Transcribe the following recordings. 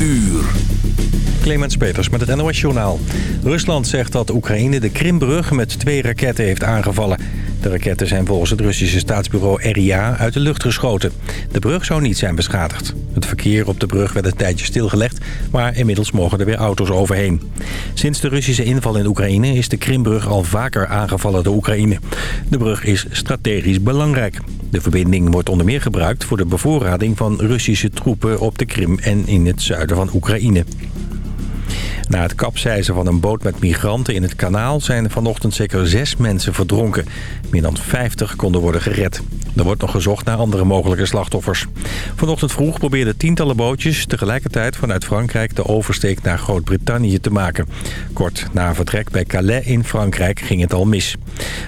uur. Clemens Peters met het NOS Journaal. Rusland zegt dat Oekraïne de Krimbrug met twee raketten heeft aangevallen. De raketten zijn volgens het Russische staatsbureau RIA uit de lucht geschoten. De brug zou niet zijn beschadigd. Het verkeer op de brug werd een tijdje stilgelegd, maar inmiddels mogen er weer auto's overheen. Sinds de Russische inval in Oekraïne is de Krimbrug al vaker aangevallen door Oekraïne. De brug is strategisch belangrijk. De verbinding wordt onder meer gebruikt voor de bevoorrading van Russische troepen op de Krim en in het zuiden van Oekraïne. Na het kapseizen van een boot met migranten in het kanaal... zijn vanochtend zeker zes mensen verdronken. Meer dan 50 konden worden gered. Er wordt nog gezocht naar andere mogelijke slachtoffers. Vanochtend vroeg probeerden tientallen bootjes... tegelijkertijd vanuit Frankrijk de oversteek naar Groot-Brittannië te maken. Kort na vertrek bij Calais in Frankrijk ging het al mis.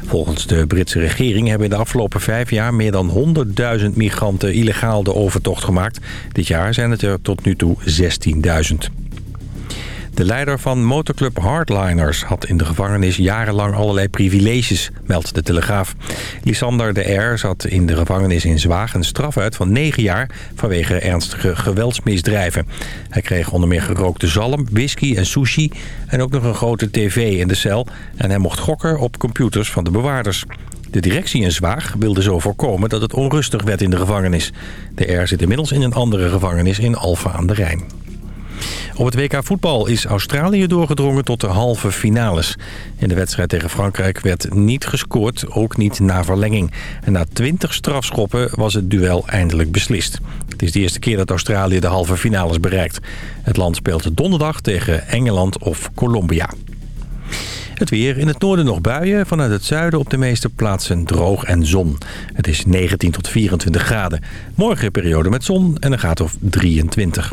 Volgens de Britse regering hebben in de afgelopen vijf jaar... meer dan 100.000 migranten illegaal de overtocht gemaakt. Dit jaar zijn het er tot nu toe 16.000. De leider van motorclub Hardliners had in de gevangenis jarenlang allerlei privileges, meldt de Telegraaf. Lysander de R zat in de gevangenis in Zwaag een straf uit van 9 jaar vanwege ernstige geweldsmisdrijven. Hij kreeg onder meer gerookte zalm, whisky en sushi en ook nog een grote tv in de cel. En hij mocht gokken op computers van de bewaarders. De directie in Zwaag wilde zo voorkomen dat het onrustig werd in de gevangenis. De R zit inmiddels in een andere gevangenis in Alfa aan de Rijn. Op het WK voetbal is Australië doorgedrongen tot de halve finales. In de wedstrijd tegen Frankrijk werd niet gescoord, ook niet na verlenging. En na 20 strafschoppen was het duel eindelijk beslist. Het is de eerste keer dat Australië de halve finales bereikt. Het land speelt donderdag tegen Engeland of Colombia. Het weer. In het noorden nog buien. Vanuit het zuiden op de meeste plaatsen droog en zon. Het is 19 tot 24 graden. Morgen periode met zon en een graad of 23.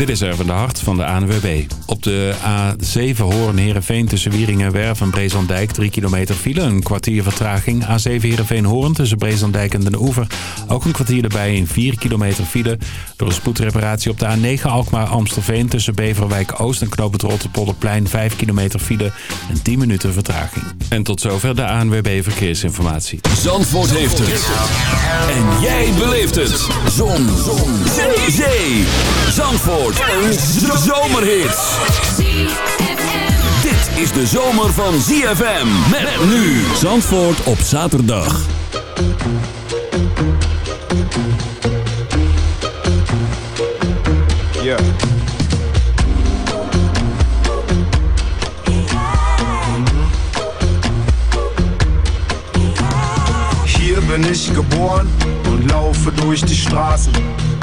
Dit is Erwin de Hart van de ANWB. Op de A7 Hoorn Heerenveen tussen Wieringen Werf en Brezandijk 3 kilometer file. Een kwartier vertraging. A7 Heerenveen Hoorn tussen Brezandijk en Den Oever. Ook een kwartier erbij in 4 kilometer file. Door een spoedreparatie op de A9 Alkmaar Amstelveen tussen Beverwijk Oost en Knoop het 5 kilometer file en 10 minuten vertraging. En tot zover de ANWB Verkeersinformatie. Zandvoort heeft het. En jij beleeft het. Zon. Zon. Zee. Zee. Zandvoort. Zandvoort een zomerhit. Dit is de zomer van ZFM. Met nu Zandvoort op zaterdag. Ja. Hier bin ich geboren und laufe durch die Straßen.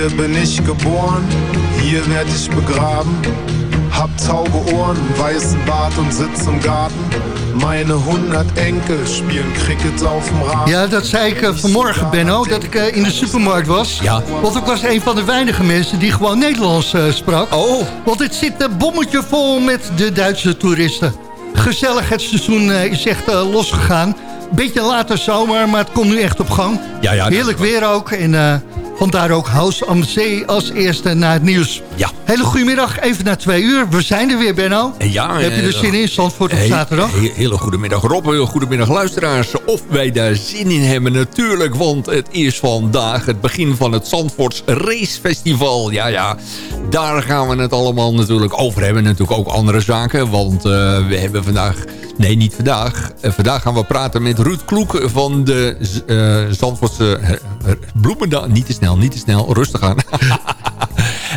Hier bin ich geboren, hier werd ich begraben. Hab tauge Ohren, weißen Bart und sitz im Garten. Meine 100 Enkel spielen Cricket auf dem Rasen. Ja, dat zei ik eh, vanmorgen, Benno, dat ik eh, in de supermarkt was. Ja. Want ik was een van de weinige mensen die gewoon Nederlands eh, sprak. Oh. Want het zit een bommetje vol met de Duitse toeristen. Gezellig, het seizoen eh, is echt losgegaan. Beetje later zomer, maar het komt nu echt op gang. Ja, ja, Heerlijk weer ook. En eh, vandaar ook House am Zee als eerste na het nieuws. Ja. Hele goedemiddag, even na twee uur. We zijn er weer, Benno. Ja, Heb je er eh, zin in, Zandvoort op zaterdag? hey, hele goedemiddag Rob, heel goedemiddag luisteraars. Of wij daar zin in hebben natuurlijk, want het is vandaag het begin van het Zandvoorts Racefestival. Ja, ja, daar gaan we het allemaal natuurlijk over hebben. Natuurlijk ook andere zaken, want eh, we hebben vandaag... Nee, niet vandaag. Eh, vandaag gaan we praten met Ruud Kloek van de eh Zandvoortse Bloemendaal. Niet te snel, niet te snel. Rustig aan.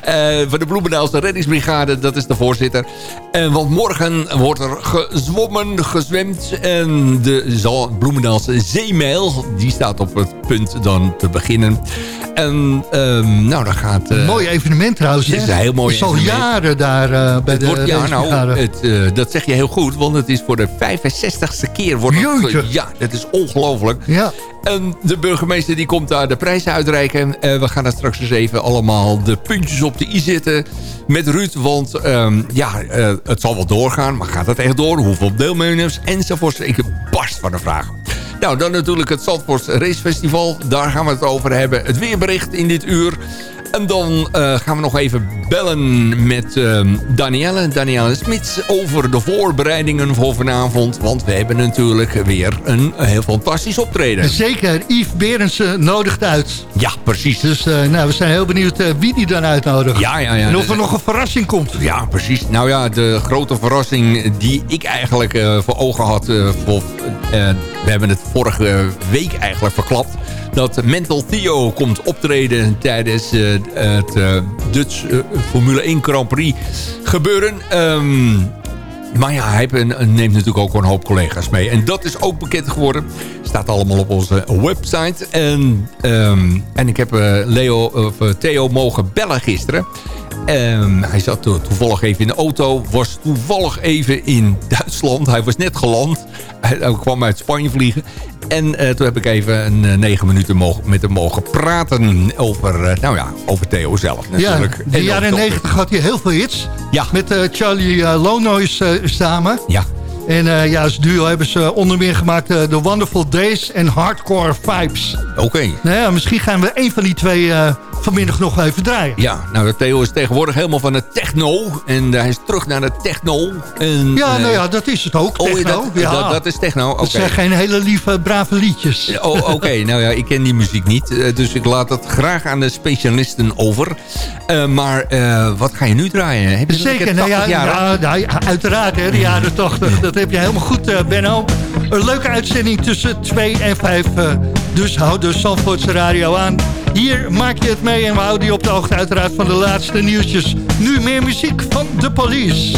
Eh, van de Bloemendaalse reddingsbrigade, dat is de voorzitter. En want morgen wordt er gezwommen, gezwemd. En de Bloemendaalse zeemeil, die staat op het punt dan te beginnen. En ehm, nou, dan gaat... eh, mooi evenement trouwens. het is een heel mooi Het is al evenement. jaren daar eh, bij het de wordt, ja, nou, het, eh, dat zeg je heel goed, want het is voor de 65ste keer. Wordt het, ja, dat is ongelooflijk. Ja. En de burgemeester die komt daar de prijs uitreiken. Eh, we gaan daar straks eens even allemaal de puntjes op de i zetten met Ruud. Want ehm, ja, eh, het zal wel doorgaan. Maar gaat het echt door? Hoeveel deelnemers? Enzovoort. Ik barst van de vragen. Nou, dan natuurlijk het Zandvoort Racefestival. Daar gaan we het over hebben. Het weerbericht in dit uur. En dan eh, gaan we nog even bellen met ehm, Danielle, Danielle Smits... over de voorbereidingen voor vanavond. Want we hebben natuurlijk weer een heel fantastisch optreden. Zeker, Yves Berendsen nodigt uit. Ja, precies. Dus eh, nou, we zijn heel benieuwd eh, wie die dan uitnodigt. Ja, ja, ja. en of er nog een verrassing komt. Ja, precies. Nou ja, de grote verrassing die ik eigenlijk voor ogen had... voor, we hebben het vorige week eigenlijk verklapt... dat Mental Theo komt optreden tijdens eh, het eh, Dutch eh, Formule 1 Grand Prix gebeuren... Ehm, maar ja, hij neemt natuurlijk ook een hoop collega's mee. En dat is ook bekend geworden. Staat allemaal op onze website. En, ehm, en ik heb Leo, of, Theo mogen bellen gisteren. Ehm, hij zat to- toevallig even in de auto. Was toevallig even in Duitsland. Hij was net geland. Hij, hij kwam uit Spanje vliegen. En eh, toen heb ik even een eh, negen minuten mogen, met hem mogen praten over, eh, nou ja, over Theo zelf Ja, natuurlijk. de En ook jaren negentig had hij heel veel hits. Ja. Met Charlie Lonois samen. Ja, En ja, als duo hebben ze onder meer gemaakt eh, The Wonderful Days en Hardcore Vibes. oké. Nou ja, misschien gaan we een van die twee vanmiddag nog even draaien. Ja, nou Theo is tegenwoordig helemaal van de techno. En hij is terug naar de techno. En, Ja, eh, nou ja, dat is het ook, Oh, techno. dat, ja. dat, dat is techno, oké. Het zijn geen hele lieve, brave liedjes. Oh, oké. nou ja, ik ken die muziek niet. eh, Dus ik laat het graag aan de specialisten over. Eh, maar eh, wat ga je nu draaien? Heb je Zeker, nou ja, 80 jaar? ja, nou ja, uiteraard, hè, de jaren 80. Dat heb je helemaal goed, eh, Benno. Een leuke uitzending tussen 2 en 5. Dus houd de Zandvoortse radio aan. Hier maak je het mee en we houden je op de hoogte uiteraard van de laatste nieuwtjes. Nu meer muziek van de police.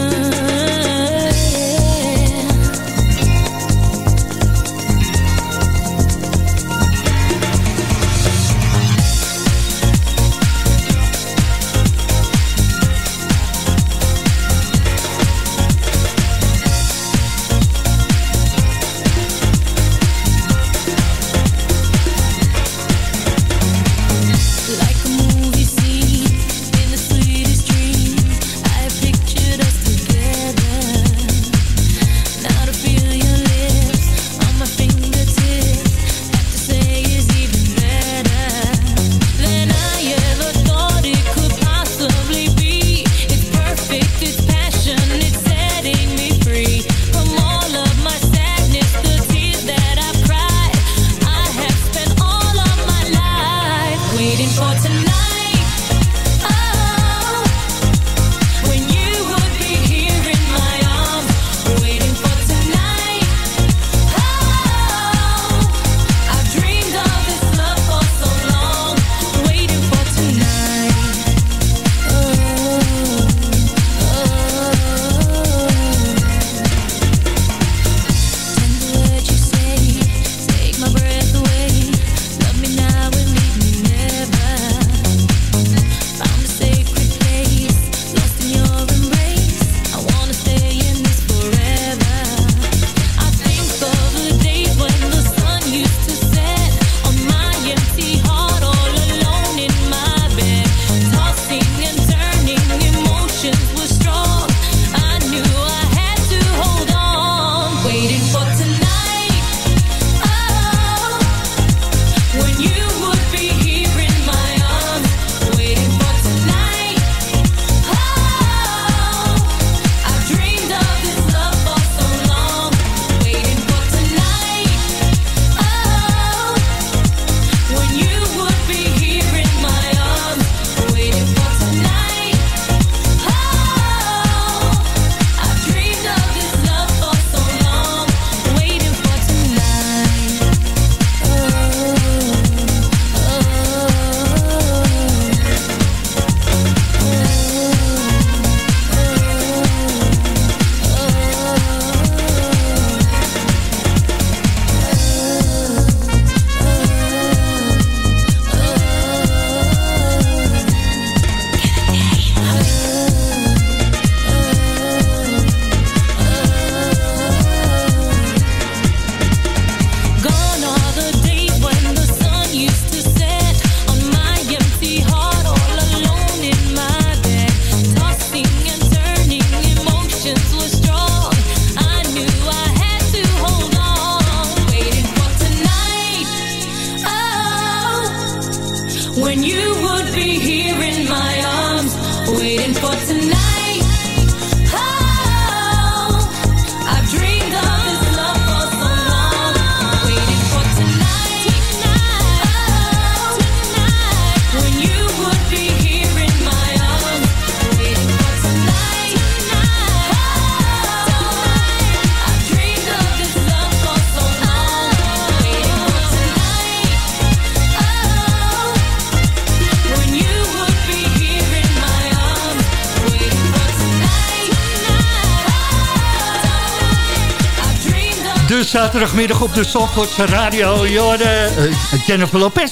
De zaterdagmiddag op de Zandvoortse radio. Jorde, eh, Jennifer Lopez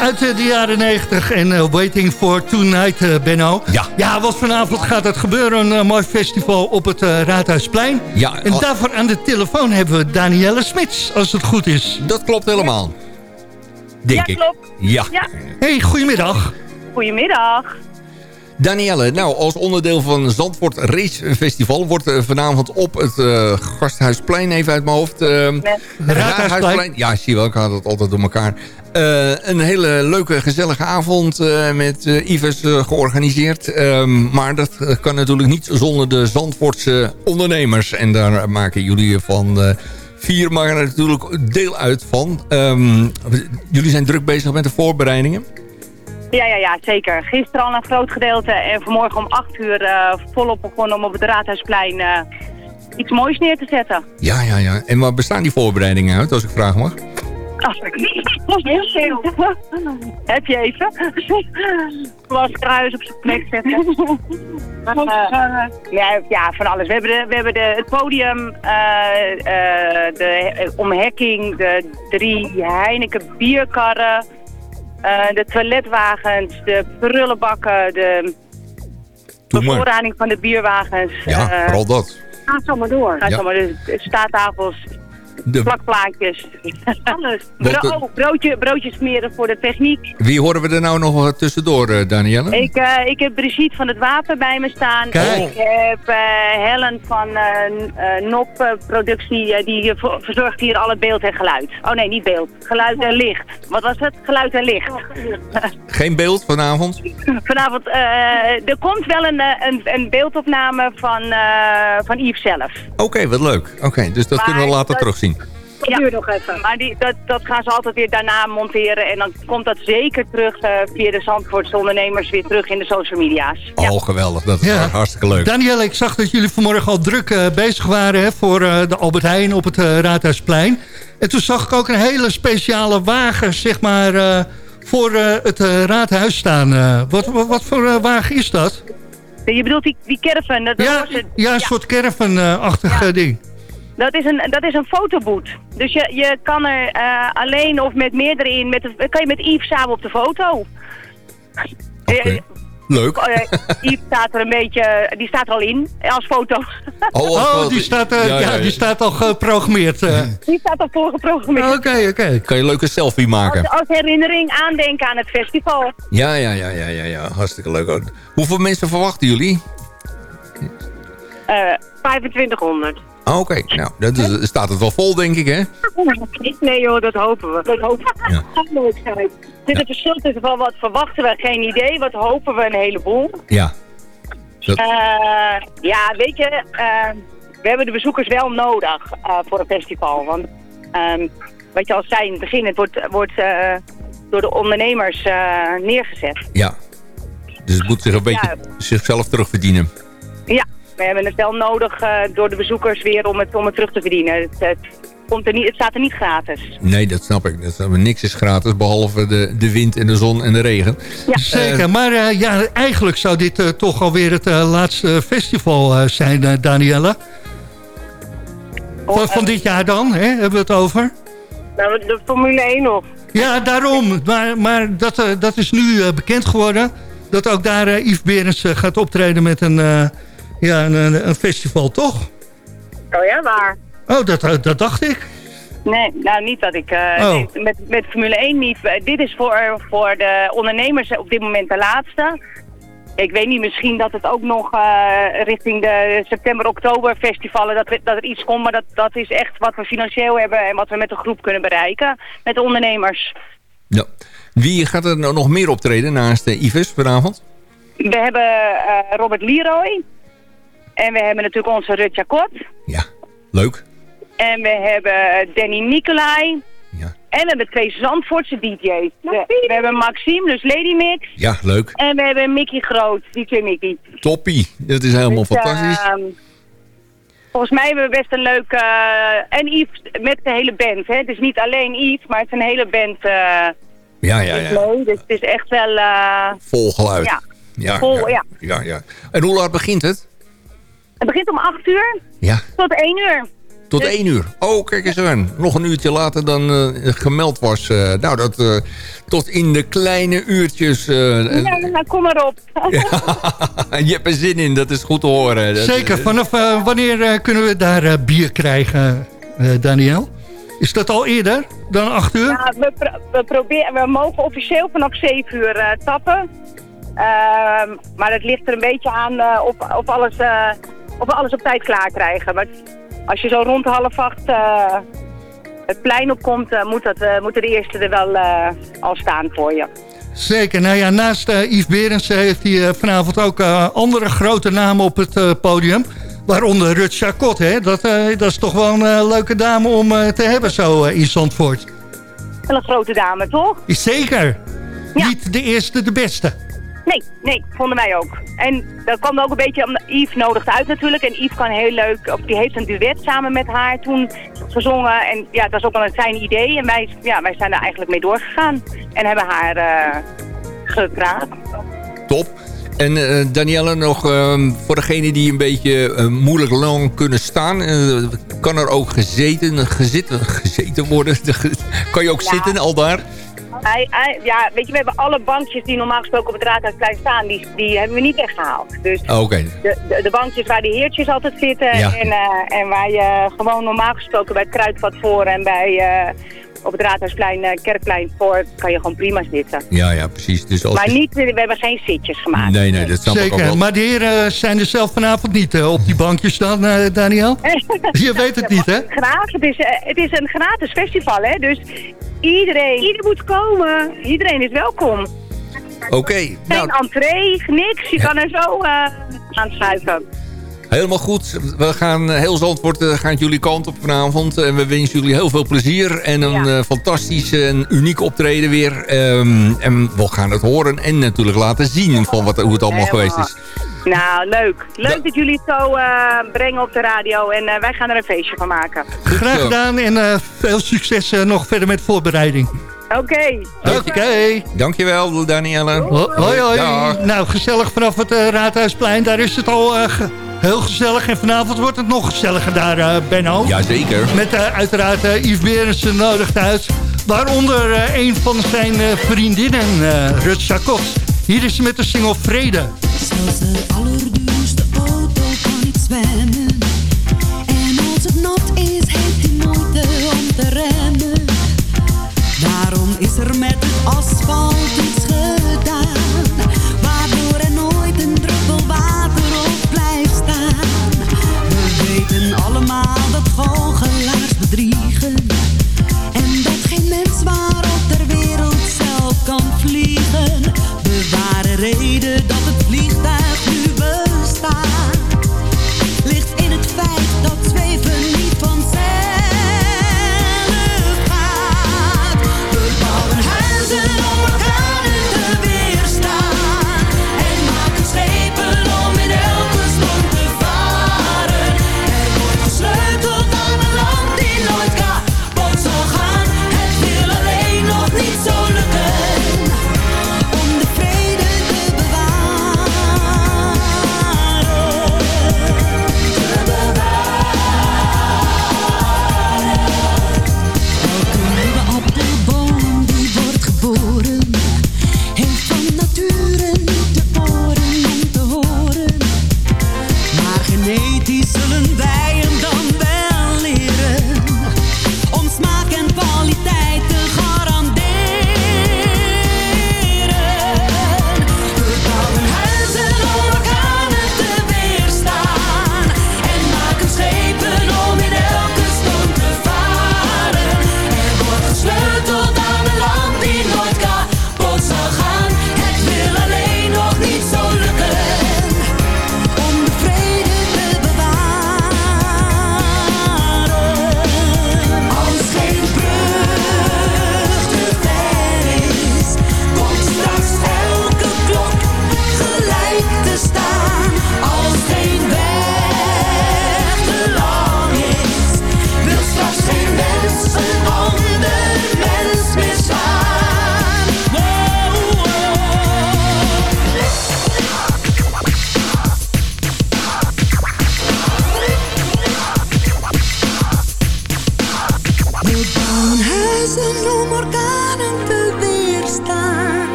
uit eh, de jaren 90 en eh, Waiting for Tonight, eh, Benno. Ja. Ja, want vanavond gaat het gebeuren. Een mooi festival op het Raadhuisplein. Ja, En al- daarvoor aan de telefoon hebben we Danielle Smits, als het goed is. Dat klopt helemaal. Denk Ja, ik. klopt. Ja. Ja. Hey, goedemiddag. Goedemiddag. Danielle, nou, als onderdeel van Zandvoort Race Festival... wordt eh, vanavond op het eh, Gasthuisplein, even uit mijn hoofd... eh, Raadhuisplein. Ja, zie je wel, ik had het altijd door elkaar. Eh, een hele leuke, gezellige avond eh, met Ives georganiseerd. Ehm, maar dat kan natuurlijk niet zonder de Zandvoortse ondernemers. En daar maken jullie van... eh, Vier maar natuurlijk deel uit van. Ehm, jullie zijn druk bezig met de voorbereidingen. Ja, ja, ja, zeker. Gisteren al een groot gedeelte en vanmorgen om 8 uur eh, volop begonnen om op het Raadhuisplein eh, iets moois neer te zetten. Ja, ja, ja. En waar bestaan die voorbereidingen uit, als ik vragen mag? Heel veel. Heb je even? Was kruis op zijn plek zetten. Eh, ja, ja, van alles. We hebben, de, we hebben de, het podium, eh, eh, de omhekking, de drie Heineken bierkarren, eh, de toiletwagens, de prullenbakken, de bevoorrading van de bierwagens. Ja, eh, vooral dat. Ga zo maar door. Ga Ja. zo maar, dus staattafels, De, plakplaatjes. Alles. Bro oh, broodje, broodjes smeren voor de techniek. wie horen we er nou nog tussendoor, eh, Danielle? Ik, eh, ik heb Brigitte van het Wapen bij me staan. Kijk. Ik heb eh, Helen van eh, NOP Productie. die ver- verzorgt hier alle beeld en geluid. Oh nee, niet beeld. Geluid en licht. Wat was het? Geluid en licht. Geen beeld vanavond? Vanavond, er komt wel een, een, een beeldopname van, van Yves zelf. Oké, wat leuk. Oké, dus dat Maar kunnen we later dat- terugzien. Ja, nog even. Maar die, dat, dat gaan ze altijd weer daarna monteren. En dan komt dat zeker terug eh, via de Zandvoortse ondernemers weer terug in de social media's. Ja. Oh, geweldig. Dat is Ja. hartstikke leuk. Danielle, ik zag dat jullie vanmorgen al druk eh, bezig waren hè, voor eh, de Albert Heijn op het eh, Raadhuisplein. En toen zag ik ook een hele speciale wagen, zeg maar, eh, voor eh, het eh, Raadhuis staan. Eh, wat, wat, wat voor wagen is dat? Je bedoelt die, die caravan? Dat, dat Ja, was het- ja een soort caravan-achtig eh, ding. Dat is een, dat is een fotoboot. Dus je, je kan er eh, alleen of met meerdere in, met de, kan je met Yves samen op de foto. Oké. Eh, Leuk. eh, Yves staat er een beetje, die staat er al in, eh, als foto. Oh, Oh, die staat, eh, Ja, ja, ja, ja. die staat al geprogrammeerd. eh. die staat al voorgeprogrammeerd. Oké, oké. Kan je een leuke selfie maken? als herinnering aandenken aan het festival. Ja, ja, ja, ja, ja, ja. Hartstikke leuk. Hoeveel mensen verwachten jullie? Eh 2500. Ah, Oké, nou, dat is, staat het wel vol, denk ik, hè? Nee joh, dat hopen we. Dat hopen we. Ja. Dat gaat nooit zijn. Er zit een verschil tussen van wat verwachten we, geen idee. Wat hopen we, een heleboel. Ja. Dat, Eh, ja, weet je, eh, we hebben de bezoekers wel nodig eh, voor een festival. Want ehm, wat je al zei in het begin, het wordt, wordt eh, door de ondernemers neergezet. ja. Dus het moet zich een beetje zichzelf terugverdienen. Ja, we hebben het wel nodig eh, door de bezoekers weer om het, om het terug te verdienen. Het, het, komt er niet, het staat er niet gratis. Nee, dat snap ik. Dat, is- niks is gratis, behalve de, de wind en de zon en de regen. Ja. Zeker, maar eh, ja, eigenlijk zou dit eh, toch alweer het eh, laatste festival eh, zijn, eh, Danielle. Van, van dit jaar dan, hè, hebben we het over? Nou, de Formule 1 nog. Ja, daarom. Maar, maar dat, eh, dat is nu eh, bekend geworden. Dat ook daar eh, Yves Berens eh, gaat optreden met een, eh, ja, een, een, een festival, toch? Oh ja, waar? Oh, dat, eh, dat dacht ik. Nee, nou niet dat ik... eh, Oh. nee, met, met Formule 1 niet. Eh, dit is voor, voor de ondernemers op dit moment de laatste. Ik weet niet, misschien dat het ook nog eh, richting de september-oktober festivalen... Dat, er- dat er iets komt, maar dat, dat is echt wat we financieel hebben... en wat we met de groep kunnen bereiken met de ondernemers. Ja. Wie gaat er nou nog meer optreden naast uh, Ives vanavond? We hebben uh, Robert Leroy. En we hebben natuurlijk onze Rut Jacot. Ja, leuk. En we hebben Danny Nicolai. Ja. En we hebben twee Zandvoortse DJ's. We, we, hebben Maxime, dus Lady Mix. Ja, leuk. En we hebben Mickey Groot, DJ Mickey. Toppie, dat is helemaal dus, fantastisch. Uh, volgens mij hebben we best een leuk... Uh, en Yves met de hele band, hè. Het is niet alleen Yves, maar het is een hele band... Uh, ja, ja, ja. Leuk, dus het is echt wel... Uh, Vol geluid. Ja. Ja, Vol, ja, ja. ja, En hoe laat begint het? Het begint om 8 uur ja. tot 1 uur. Tot dus... 1 uur. Oh, kijk eens aan. Nog een uurtje later dan uh, gemeld was. Uh, nou, dat uh, tot in de kleine uurtjes... ja, nou, kom maar op. je hebt er zin in, dat is goed te horen. Dat, Zeker. Vanaf wanneer kunnen we daar bier krijgen, Daniel? Is dat al eerder dan 8 uur? Ja, we, pro we, proberen, we mogen officieel vanaf 7 uur tappen. Ehm, maar het ligt er een beetje aan of, of, alles, of we alles op tijd klaar krijgen. Maar als je zo rond half acht uh, het plein opkomt, uh, moet dat, uh, moeten de eerste er wel al staan voor je. Zeker. Nou ja, naast Yves Berends heeft hij vanavond ook andere grote namen op het podium. Waaronder Rut Chacot, hè? Dat, dat is toch wel een leuke dame om te hebben zo in Zandvoort. Wel een grote dame, toch? Zeker. Ja. Niet de eerste, de beste. Nee, nee, vonden wij ook. En dat kwam ook een beetje, omdat Yves nodigt uit natuurlijk. En Yves kan heel leuk, of die heeft een duet samen met haar toen gezongen. En ja, dat is ook wel een fijn idee. En wij, ja, wij zijn daar eigenlijk mee doorgegaan. En hebben haar uh, gevraagd. Top. En uh, Danielle, nog uh, voor degenen die een beetje uh, moeilijk lang kunnen staan... kan er ook gezeten, gezitten, gezeten worden? kan je ook ja. zitten al daar? Hij, hij, ja, weet je, we hebben alle bankjes die normaal gesproken op het Raadhuisplein staan, die, die hebben we niet echt gehaald. Dus oh, okay. de, de, de, bankjes waar de heertjes altijd zitten ja. en, uh, en waar je gewoon normaal gesproken bij het Kruidvat voor en bij... Uh, op het Raadhuisplein, uh, Kerkplein voor, kan je gewoon prima zitten. Ja, ja, precies. Dus als maar niet, we hebben geen zitjes gemaakt. Nee, nee, dat snap Zeker. ik ook wel. Maar de heren zijn er zelf vanavond niet uh, op die bankjes dan, uh, Daniel? je weet het niet, hè? Graag. Het is, het is een gratis festival, hè? Dus iedereen, iedereen moet komen. Iedereen is welkom. Oké. Okay, Geen nou, entree, niks. Je kan er zo aanschuiven. Helemaal goed. We gaan heel Zandvoort uh, gaan jullie kant op vanavond. En we wensen jullie heel veel plezier. En een ja. uh, fantastisch en uniek optreden weer. Um, en we gaan het horen en natuurlijk laten zien van wat, hoe het allemaal Helemaal. geweest is. Nou, leuk. Leuk dat jullie het zo uh, brengen op de radio. En wij gaan er een feestje van maken. Graag gedaan en veel succes nog verder met voorbereiding. Oké. Okay. Oké. Okay. Dankjewel, Danielle. Ho hoi, hoi. Dag. Nou, gezellig vanaf het Raadhuisplein. Daar is het al... Heel gezellig. En vanavond wordt het nog gezelliger daar, uh, Benno. Jazeker. Met uh, uiteraard uh, Yves Berensen nodig uit. Waaronder een van zijn vriendinnen, Rut Chacot. Hier is ze met de single Vrede.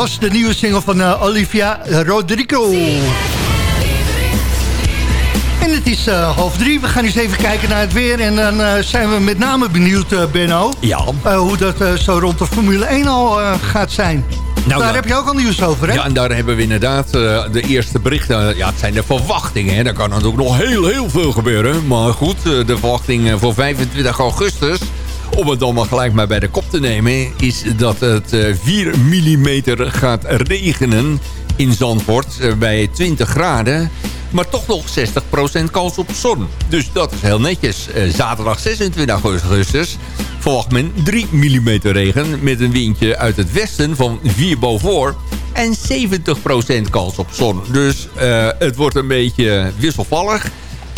Was de nieuwe single van eh, Olivia Rodrigo. En het is eh, half drie. We gaan eens even kijken naar het weer. En dan eh, zijn we met name benieuwd, Benno. Ja. hoe dat zo rond de Formule 1 al gaat zijn. Nou, Daar ja. heb je ook al nieuws over, hè? Ja, en daar hebben we inderdaad de eerste berichten. Ja, het zijn de verwachtingen. Hè. Daar kan natuurlijk nog heel, heel veel gebeuren. Maar goed, de verwachting voor 25 augustus... om het dan maar gelijk maar bij de kop te nemen... is dat het eh, 4 mm gaat regenen in Zandvoort eh, bij 20 graden... Maar toch nog 60% kans op zon. Dus dat is heel netjes. Eh, zaterdag 26 augustus verwacht men 3 mm regen... met een windje uit het westen van 4 boven en 70% kans op zon. Dus eh, het wordt een beetje wisselvallig.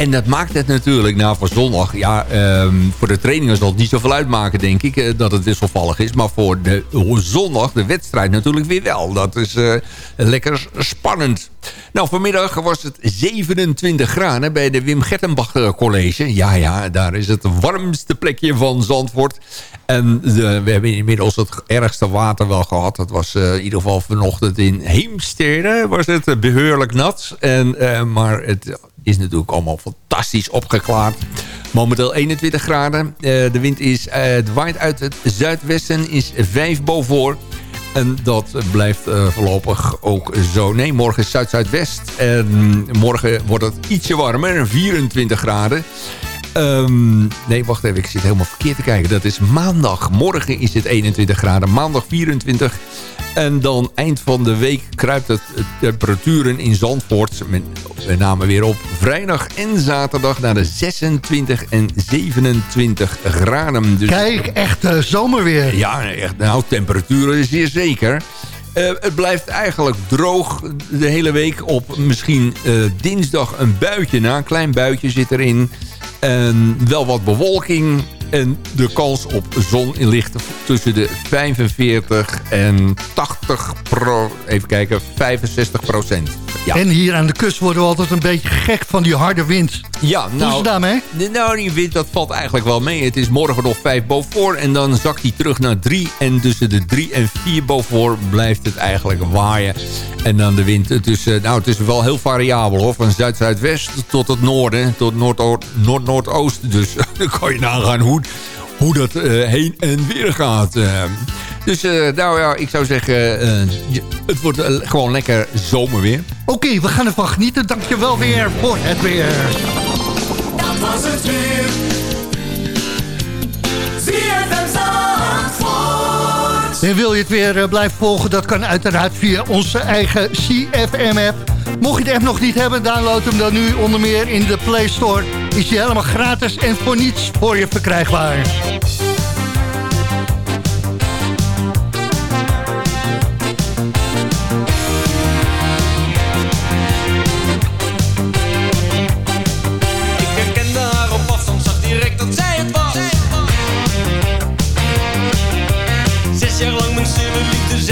En dat maakt het natuurlijk, nou voor zondag... ja, ehm, voor de trainingen zal het niet zoveel uitmaken, denk ik... eh, dat het wisselvallig is. Maar voor de zondag, de wedstrijd natuurlijk weer wel. Dat is eh, lekker spannend. Nou, vanmiddag was het 27 graden bij de Wim Gertenbach eh, College. Ja, ja, daar is het warmste plekje van Zandvoort. En we hebben inmiddels het ergste water wel gehad. Dat was in ieder geval vanochtend in Heemstede. Was het eh, behoorlijk nat. En, maar het is natuurlijk allemaal fantastisch opgeklaard. Momenteel 21 graden. Eh, de wind is, eh, het waait uit het zuidwesten, is 5 boven. En dat blijft eh, voorlopig ook zo. Nee, morgen is zuid-zuidwest. En morgen wordt het ietsje warmer, 24 graden. Ehm, nee, wacht even, ik zit helemaal verkeerd te kijken. Dat is maandag. Morgen is het 21 graden, maandag 24. En dan eind van de week kruipt het temperaturen in Zandvoort... met, met name weer op vrijdag en zaterdag... naar de 26 en 27 graden. Dus Kijk, echt zomerweer. ja, echt. Nou, temperaturen is zeer zeker. Eh, het blijft eigenlijk droog de hele week op misschien eh, dinsdag een buitje na. Een klein buitje zit erin. En wel wat bewolking. En de kans op zon ligt tussen de 45 en 80 pro, even kijken, 65 procent. Ja. En hier aan de kust worden we altijd een beetje gek van die harde wind. Ja, Hoe is nou, het daarmee? nou, die wind dat valt eigenlijk wel mee. Het is morgen nog 5 boven en dan zakt hij terug naar 3. En tussen de 3 en 4 boven blijft het eigenlijk waaien. En dan de wind tussen, nou het is wel heel variabel hoor. Van zuid-zuidwest tot het noorden, tot noord- noord-noordoost. Dus dan kan je nagaan hoe, hoe dat eh, heen en weer gaat. eh. Dus eh, nou ja, ik zou zeggen, eh, het wordt gewoon lekker zomerweer. Oké, we gaan ervan genieten. Dankjewel weer voor het weer. Dat was het weer. En wil je het weer eh, blijven volgen? Dat kan uiteraard via onze eigen CFM-app. Mocht je de app nog niet hebben, download hem dan nu onder meer in de Play Store. Is die helemaal gratis en voor niets voor je verkrijgbaar.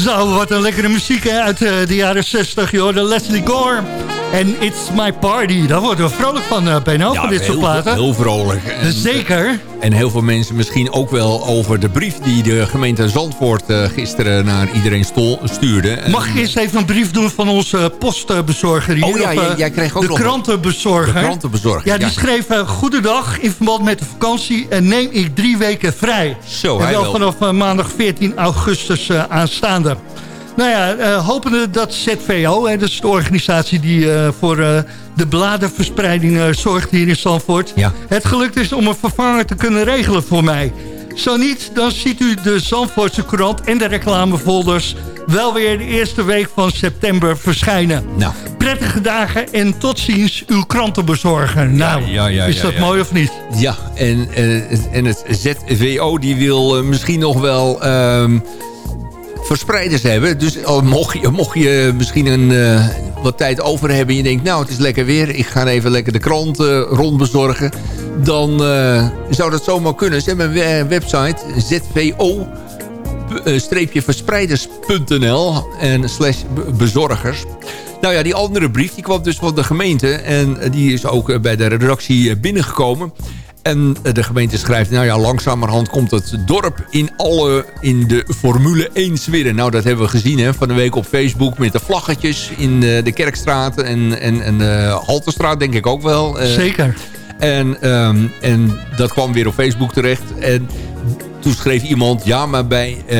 Zo, wat een lekkere muziek hè, uit eh, de jaren 60, joh. De Leslie Gore. En It's My Party. Daar worden we vrolijk van, eh Benno, van dit soort heel, platen. heel vrolijk. En, Zeker. En heel veel mensen misschien ook wel over de brief... die de gemeente Zandvoort eh, gisteren naar iedereen stol, stuurde. Mag ik eerst even een brief doen van onze postbezorger hier? Oh ja, jij- eh, jij kreeg ook De krantenbezorger. De krantenbezorger, Ja, die ja. schreef... eh, Goedendag, in verband met de vakantie en neem ik drie weken vrij. Zo, en hij wel vanaf eh, maandag 14 augustus eh, aanstaande. Nou ja, eh, hopende dat ZVO, hè, dat is de organisatie die eh, voor eh, de bladenverspreiding zorgt hier in Zandvoort... Ja. het gelukt is om een vervanger te kunnen regelen voor mij. Zo niet, dan ziet u de Zandvoortse krant en de reclamefolders... wel weer de eerste week van september verschijnen. Nou, Prettige dagen en tot ziens uw krantenbezorger. Nou, ja, ja, is dat mooi of niet? Ja, en, eh, en het ZVO die wil misschien nog wel ehm, verspreiders hebben. Dus oh, mocht, je, mocht je misschien een, eh, wat tijd over hebben... en je denkt, nou, het is lekker weer... ik ga even lekker de krant eh, rondbezorgen... dan eh, zou dat zomaar kunnen. Ze hebben website, ZVO... verspreiders.nl en slash be- bezorgers. Nou ja, die andere brief die kwam dus van de gemeente. En die is ook bij de redactie binnengekomen. En eh, de gemeente schrijft, nou ja, langzamerhand komt het dorp in alle, in de Formule 1 sferen. Nou, dat hebben we gezien hè, van de week op Facebook met de vlaggetjes in eh, de Kerkstraat en, en, en de Halterstraat denk ik ook wel. Eh, Zeker. en, ehm, en dat kwam weer op Facebook terecht. En toen schreef iemand... ja, maar bij, eh,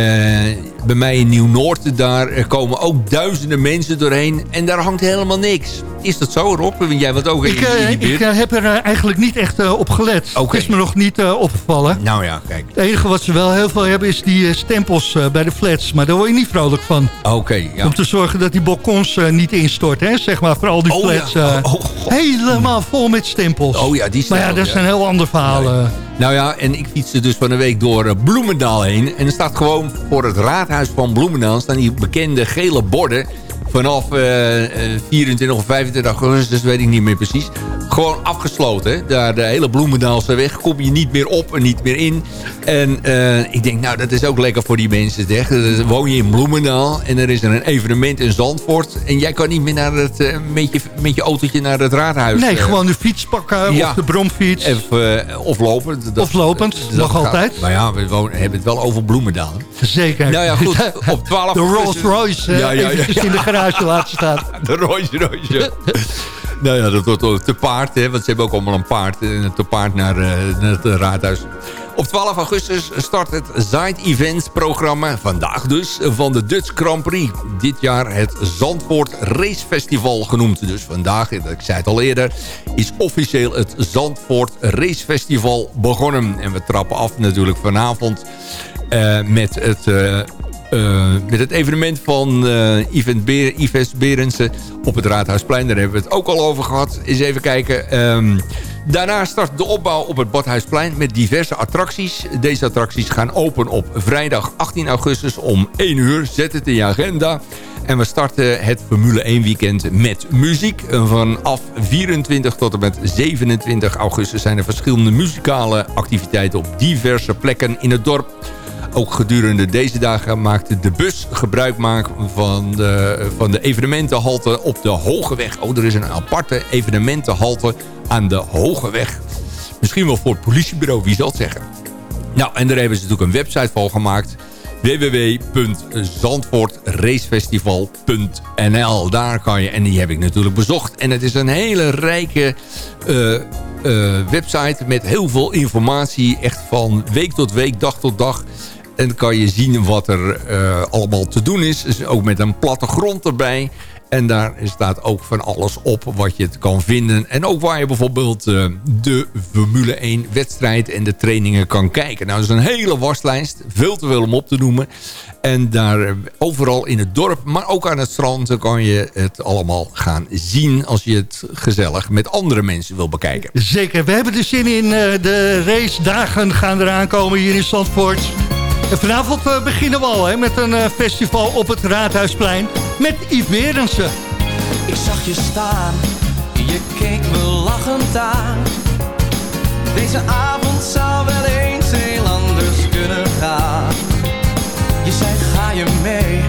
bij mij in Nieuw-Noord... daar eh, komen ook duizenden mensen doorheen... en daar hangt helemaal niks. Is dat zo, Rob? Want jij wat ook in, Ik, in eh, ik heb er eigenlijk niet echt op gelet. Oké. Het is me nog niet opgevallen. Nou ja, kijk. Het enige wat ze wel heel veel hebben is die stempels bij de flats. Maar daar word je niet vrolijk van. Oké, ja. Om te zorgen dat die balkons niet instorten. Hè? Zeg maar, voor al die Oh, flats. ja. Oh, oh, helemaal vol met stempels. Oh ja, die Maar ja, dat een heel ander verhaal. eh. Nou ja, en ik fietste dus van de week door eh, Bloemendaal heen. En er staat gewoon voor het raadhuis van Bloemendaal... staan die bekende gele borden... vanaf eh, eh, 24 of 25 augustus, weet ik niet meer precies. Gewoon afgesloten. Daar de hele Bloemendaalse weg kom je niet meer op en niet meer in. En eh, ik denk, nou, dat is ook lekker voor die mensen. Zeg. Woon je in Bloemendaal en er is er een evenement in Zandvoort. En jij kan niet meer naar het, eh, met, je, met je autootje naar het raadhuis. Nee, eh, gewoon de fiets pakken ja. of de bromfiets. Of, of lopend. Dat- Of lopend, dat gaat. altijd. Maar ja, we wonen, hebben het wel over Bloemendaal. Zeker. Nou ja, goed. Op 12 De Rolls Royce Ja, ja, in de garage laten staan. De Roosje, Roosje. nou ja, dat wordt te paard, hè, want ze hebben ook allemaal een paard. En te paard naar, eh, naar het raadhuis. Op 12 augustus start het Side Events programma, vandaag dus, van de Dutch Grand Prix. Dit jaar het Zandvoort Race Festival genoemd. Dus vandaag, ik zei het al eerder, is officieel het Zandvoort Race Festival begonnen. En we trappen af natuurlijk vanavond eh, met het... eh, eh, met het evenement van eh Yvette Beer, Yves Berendsen op het Raadhuisplein. Daar hebben we het ook al over gehad. Eens even kijken. Ehm, daarna start de opbouw op het Badhuisplein met diverse attracties. Deze attracties gaan open op vrijdag 18 augustus om 1 uur. Zet het in je agenda. En we starten het Formule 1 weekend met muziek. Vanaf 24 tot en met 27 augustus zijn er verschillende muzikale activiteiten op diverse plekken in het dorp. Ook gedurende deze dagen maakte de bus gebruik van de, van de evenementenhalte op de Hogeweg. Oh, er is een aparte evenementenhalte aan de Hogeweg. Misschien wel voor het politiebureau, wie zal het zeggen. Nou, en daar hebben ze natuurlijk een website van gemaakt www.zandvoortracefestival.nl Daar kan je, en die heb ik natuurlijk bezocht. En het is een hele rijke eh, eh, website met heel veel informatie. Echt van week tot week, dag tot dag. En kan je zien wat er eh, allemaal te doen is. Dus ook met een plattegrond erbij. En daar staat ook van alles op wat je kan vinden. En ook waar je bijvoorbeeld eh, de Formule 1 wedstrijd en de trainingen kan kijken. Nou, dat is een hele waslijst. Veel te veel om op te noemen. En daar eh, overal in het dorp, maar ook aan het strand... kan je het allemaal gaan zien als je het gezellig met andere mensen wil bekijken. Zeker, we hebben er zin in. de racedagen gaan eraan komen hier in Zandvoort. En vanavond eh, beginnen we al hè, met een eh, festival op het Raadhuisplein met Yves Berensen. Ik zag je staan, je keek me lachend aan. Deze avond zou wel eens heel anders kunnen gaan. Je zei ga je mee,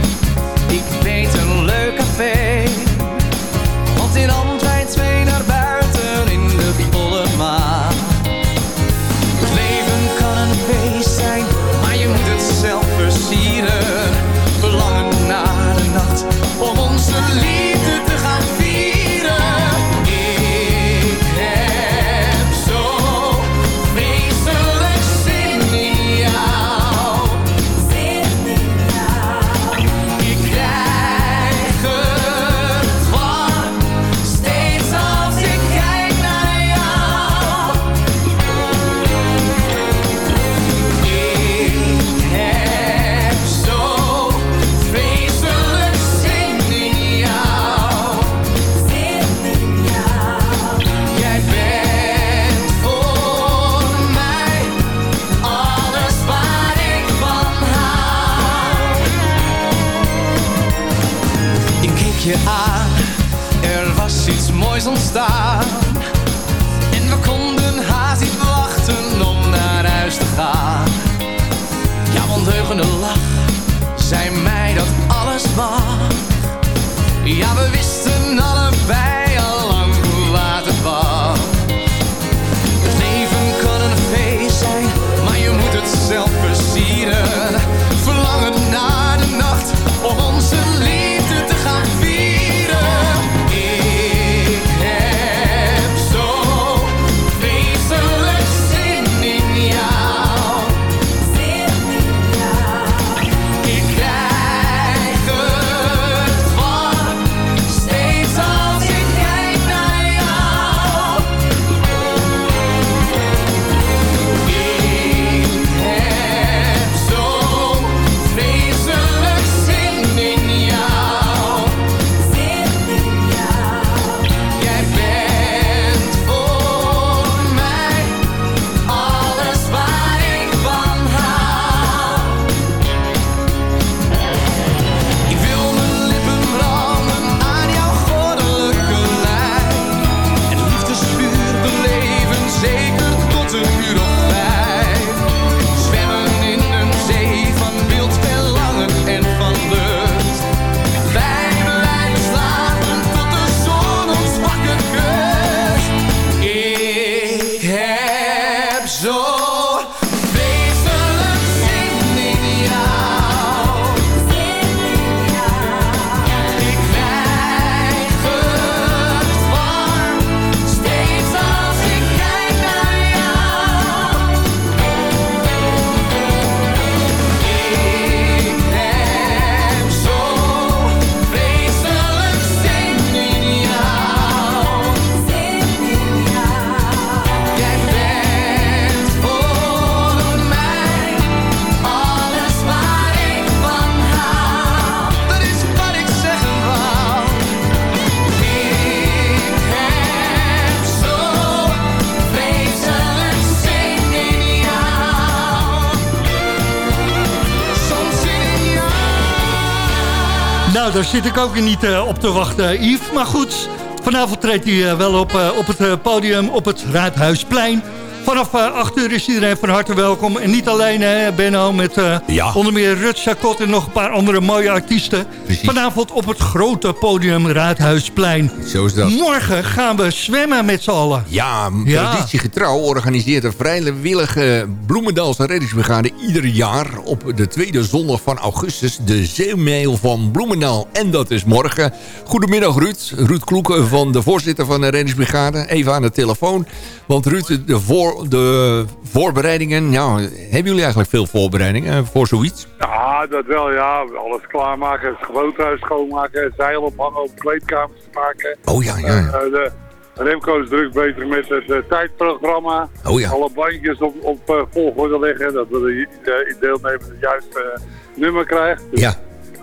Nou, daar zit ik ook niet eh, op te wachten, Yves. Maar goed, vanavond treedt hij eh, wel op, eh, op het eh, podium op het Raadhuisplein. Vanaf eh, 8 uur is iedereen van harte welkom. En niet alleen hè, Benno, met eh, Ja. onder meer Rut Chacot en nog een paar andere mooie artiesten. Precies. Vanavond op het grote podium Raadhuisplein. Zo is dat. Morgen gaan we zwemmen met z'n allen. Ja, Ja. traditiegetrouw organiseert de vrijwillige Bloemendaalse reddingsbrigade ieder jaar op de tweede zondag van augustus de zeemail van Bloemendaal. En dat is morgen. Goedemiddag Ruud. Ruud Kloeken van de voorzitter van de reddingsbrigade. Even aan de telefoon. Want Ruud, de, voor, de voorbereidingen, nou, hebben jullie eigenlijk veel voorbereidingen voor zoiets? Ja, dat wel, ja. Alles klaarmaken, het gewoontehuis schoonmaken, zeil ophangen op kleedkamers maken. Oh ja, ja. ja. Eh, de Remco is druk bezig met het eh, tijdprogramma. Oh ja. Alle bandjes op, op eh, volgorde leggen, dat we de, de deelnemer het juiste eh, nummer krijgt. Dus, Ja.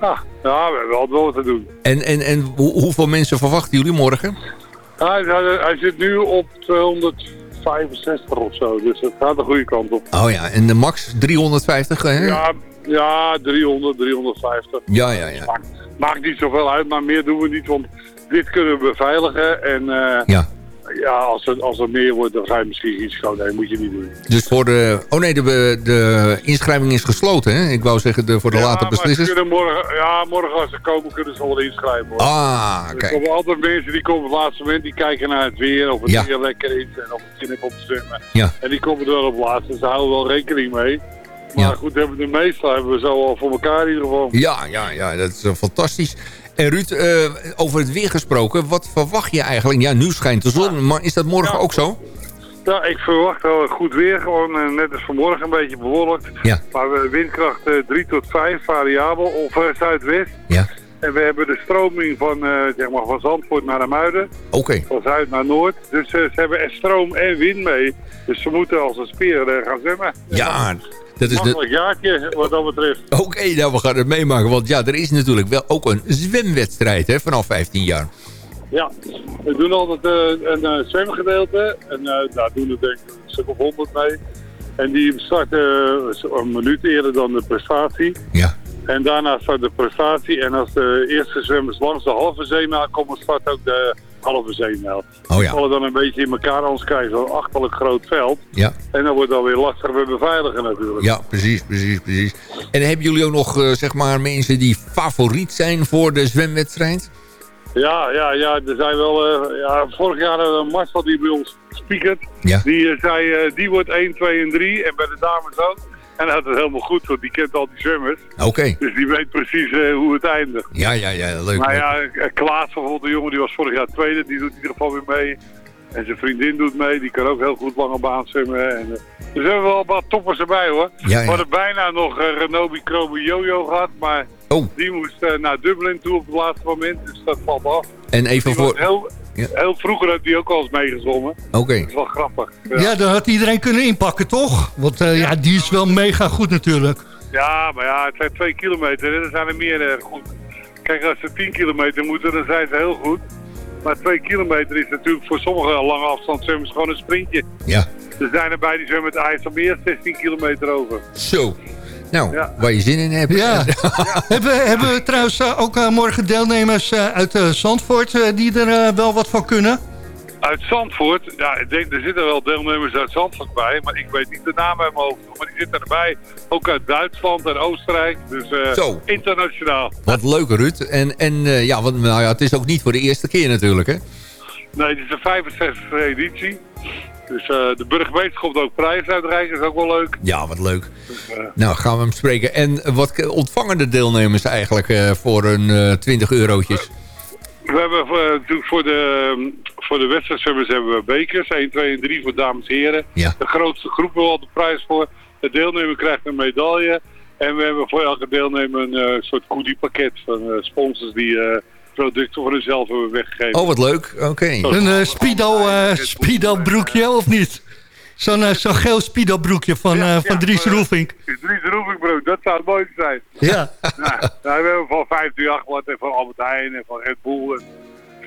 ah, ja, we hebben altijd wel te doen. En, en, en hoe- hoeveel mensen verwachten jullie morgen? Ja, hij, hij- hij zit nu op 265 of zo, dus het gaat de goede kant op. Oh ja, en de max 350, hè? Ja, ja 300, 350. ja, ja. ja. Maakt, maakt niet zoveel uit, maar meer doen we niet, want dit kunnen we beveiligen. En eh, Ja. Ja, als, er, als er meer wordt, dan ga je misschien iets gewoon. Nee, moet je niet doen. Dus voor de... Oh nee, de, de inschrijving is gesloten, hè? Ik wou zeggen de, voor de ja, late ze beslissers. morgen, ja, morgen als ze komen, kunnen ze wel inschrijven. Hoor. Ah, er kijk. komen altijd mensen die komen op het laatste moment, die kijken naar het weer, of het Ja. weer lekker is en of het zin heeft om te zwemmen. Ja. En die komen er wel op laatste, dus daar houden we wel rekening mee. Maar Ja. goed, hebben we de meeste hebben we zo al voor elkaar in ieder geval. Ja, ja, ja, dat is fantastisch. En Ruud, eh, over het weer gesproken, wat verwacht je eigenlijk? Ja, nu schijnt de zon, maar is dat morgen Ja. ook zo? Ja, ik verwacht wel goed weer. Gewoon eh, net als vanmorgen een beetje bewolkt. Ja. Maar we hebben windkracht eh, 3 tot 5, variabel, of eh, zuidwest. Ja. En we hebben de stroming van, eh, zeg maar van Zandvoort naar de Muiden. Oké. Van zuid naar noord. Dus eh, ze hebben er stroom en wind mee. Dus ze moeten als een speer eh, gaan zwemmen. Ja, dat is. Makkelijk jaartje wat dat betreft. Oké, nou, we gaan het meemaken. Want ja, er is natuurlijk wel ook een zwemwedstrijd, hè, vanaf 15 jaar. Ja, we doen altijd eh, een eh, zwemgedeelte. En eh, daar doen we denk ik een stuk of 100 mee. En die starten eh, een minuut eerder dan de prestatie. Ja. En daarna start de prestatie. En als de eerste zwemmers langs de halve zeemijl komen, start ook de halve zeemijl. Oh ja. vallen dan een beetje in elkaar, anders krijg je zo'n achterlijk groot veld. Ja. En dan wordt het alweer lastig weer beveiligen natuurlijk. Ja, precies, precies, precies. En hebben jullie ook nog, eh, zeg maar, mensen die favoriet zijn voor de zwemwedstrijd? Ja, ja, ja, er zijn wel... eh, ja, vorig jaar een Marcel die bij ons speakert. Ja. Die eh, zei, eh, die wordt 1, 2 en 3. En bij de dames ook. En hij had het helemaal goed, want die kent al die zwemmers. Oké. Dus die weet precies eh, hoe het eindigt. Ja, ja, ja, leuk. Maar ja, eh, Klaas bijvoorbeeld, de jongen die was vorig jaar tweede, die doet in ieder geval weer mee. En zijn vriendin doet mee, die kan ook heel goed lange baan zwemmen. En, eh, dus we hebben wel wat toppers erbij hoor. Ja, ja. We hadden bijna nog uh, Renobi Krobi Jojo gehad, maar Oh. die moest naar Dublin toe op het laatste moment. Dus dat valt af. En even Die voor... heel, Ja. heel vroeger had die ook al eens meegezwommen. Oké. Dat is wel grappig. Ja, dan had iedereen kunnen inpakken, toch? Want eh, ja, die is wel mega goed natuurlijk. Ja, maar ja, het zijn twee kilometer en er zijn er meer erg goed. Kijk, als ze 10 kilometer moeten, dan zijn ze heel goed. Maar twee kilometer is natuurlijk voor sommige lange afstandszwemmers gewoon een sprintje. Ja. Er zijn erbij die zwemmen het ijs al meer 16 kilometer over. Zo. Nou, Ja. waar je zin in hebt. Ja. hebben, we- hebben we trouwens eh, ook eh, morgen deelnemers eh, uit eh, Zandvoort eh, die er wel wat van kunnen? Uit Zandvoort, ja, ik denk, er zitten wel deelnemers uit Zandvoort bij, maar ik weet niet de naam uit mijn hoofd. Maar die zitten erbij, ook uit Duitsland en Oostenrijk, dus eh, Zo. internationaal. Wat leuk, Ruud. En, en eh, ja, want, nou ja, het is ook niet voor de eerste keer natuurlijk, hè? Nee, het is de 65e editie. Dus eh, de burgemeester komt ook prijs uitreiken, is ook wel leuk. Ja, wat leuk. Dus, eh, Nou, gaan we hem spreken. En wat ontvangen de deelnemers eigenlijk eh, voor een eh 20 eurotjes? we hebben natuurlijk voor de, voor de wedstrijdzwemmers hebben we bekers, 1, 2 en 3 voor dames en heren. Ja. De grootste groep we al de prijs voor. De deelnemer krijgt een medaille. En we hebben voor elke deelnemer een eh, soort goodiepakket van sponsors die producten voor hunzelf hebben weggegeven. Oh, wat leuk. Oké. Een eh, speedo, eh, speedo broekje of niet? Zo'n eh, zo'n geel speedo broekje van, eh, van Dries Roelvink. Dries Roevingbroek, dat zou het mooiste zijn. Ja. nou, nou, we hebben van 538 wat en van Albert Heijn en van Red Bull en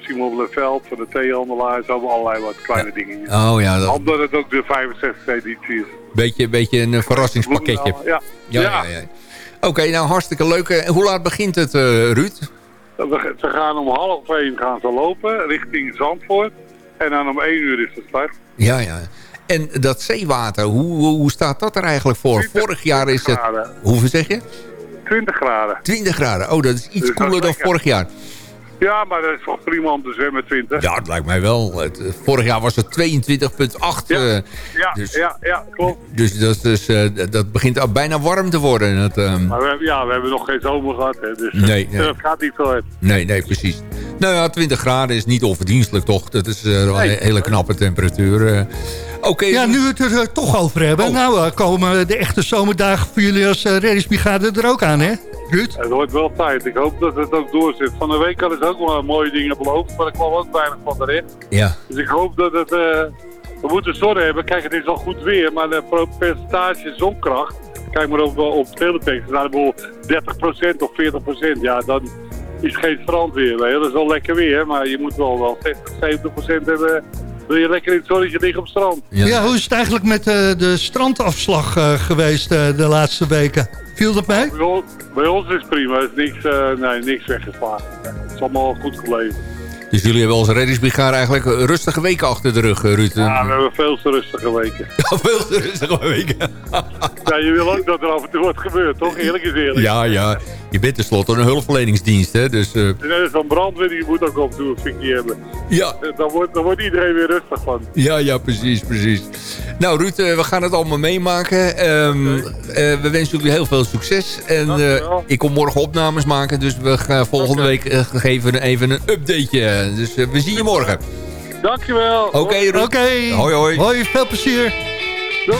Simon Leveld van de theehandelaar. Zo hebben we allerlei wat kleine dingen. Oh ja, dat Omdat het ook de 65 editie is. beetje, beetje een verrassingspakketje. Ja. Ja, ja, ja. Oké, nou hartstikke leuk. Hoe laat begint het, eh, Ruud? We, ze gaan om half één gaan ze lopen richting Zandvoort. En dan om één uur is de start. Ja, ja. En dat zeewater, hoe, hoe staat dat er eigenlijk voor? Vorig jaar is het... graden. Hoeveel zeg je? 20 graden. 20 graden. Oh, dat is Dus iets dat koeler dan lekker. vorig jaar. Ja, maar dat is toch prima om te zwemmen 20. Ja, het lijkt mij wel. Het, eh, vorig jaar was het 22,8. Ja. eh, Ja, dus- ja, ja, klopt. dus dat, dus eh, dat begint al bijna warm te worden. Dat, ehm, Maar we ja, we hebben nog geen zomer gehad, hè, dus Nee, nee. dat gaat niet zo hard. Nee, nee, precies. Nou ja, 20 graden is niet onverdienstelijk, toch? Dat is wel Nee. een hele knappe temperatuur. Eh. Oké, Ja, nu we het er eh, toch over hebben. Oh. Nou, eh, komen de echte zomerdagen voor jullie als uh, reddingsbrigade er ook aan, hè? Ruud? Het wordt wel tijd. Ik hoop dat het ook doorzit. Van de week hadden ze ook wel mooie dingen beloofd, maar er kwam ook weinig van terecht. ja. Dus ik hoop dat het... eh, we moeten zon hebben. Kijk, het is al goed weer, maar de percentage zonkracht... Kijk maar op, op teletext. Nou, bijvoorbeeld 30% of 40%. Ja, dan is geen strand weer. Dat is wel lekker weer, maar je moet wel wel 60, 70% hebben... Wil je lekker in het zonnetje liggen op het strand? Ja. hoe is het eigenlijk met eh, de strandafslag eh, geweest eh, de laatste weken? Viel dat mee? Bij ons, bij ons is het prima. Er is niks, eh, nee, niks weggeslagen. Het is allemaal goed gebleven. Dus jullie hebben als reddingsbrigade eigenlijk rustige weken achter de rug, Ruud. Ja, we hebben veel te rustige weken. Veel te rustige weken. Ja, je wil ook dat er af en toe wat gebeurt, toch? Eerlijk is eerlijk. Ja, ja. Je bent tenslotte een hulpverleningsdienst, hè. Dus eh, En net als zo'n brandweer, die moet ook af en toe een fikje hebben. ja, Eh, Dan wordt, dan wordt iedereen weer rustig van. ja, ja, precies, precies. Nou, Ruud, eh, we gaan het allemaal meemaken. Ehm, eh, we wensen jullie heel veel succes. En eh, ik kom morgen opnames maken, dus we gaan volgende week eh, geven even een updateje. Dus eh, we zien je morgen. Dankjewel. Oké, Ruud. Oké. Hoi, hoi. Hoi, veel plezier. Doei.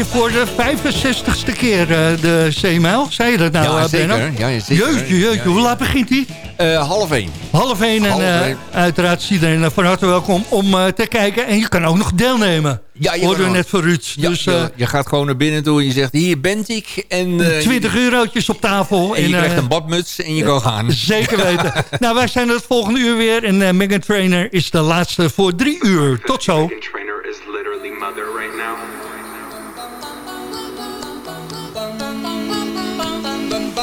alweer voor de 65ste keer uh, de zeemijl. Zei je dat nou, Ja, uh, zeker. Benno? Ja, zeker. Jeetje, jeetje. Hoe laat begint die? Uh, half één. Half één. En uh, uiteraard is iedereen van harte welkom om uh, te kijken. En je kan ook nog deelnemen. Ja, je Hoorden we net van Ruud. Ja, dus ja, je gaat gewoon naar binnen toe en je zegt, hier ben ik. En, uh, 20 eurotjes op tafel. en je krijgt een badmuts en je kan gaan. Zeker weten. nou, wij zijn het volgende uur weer. En Megan Trainer is de laatste voor drie uur. Tot zo.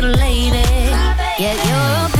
little lady. Your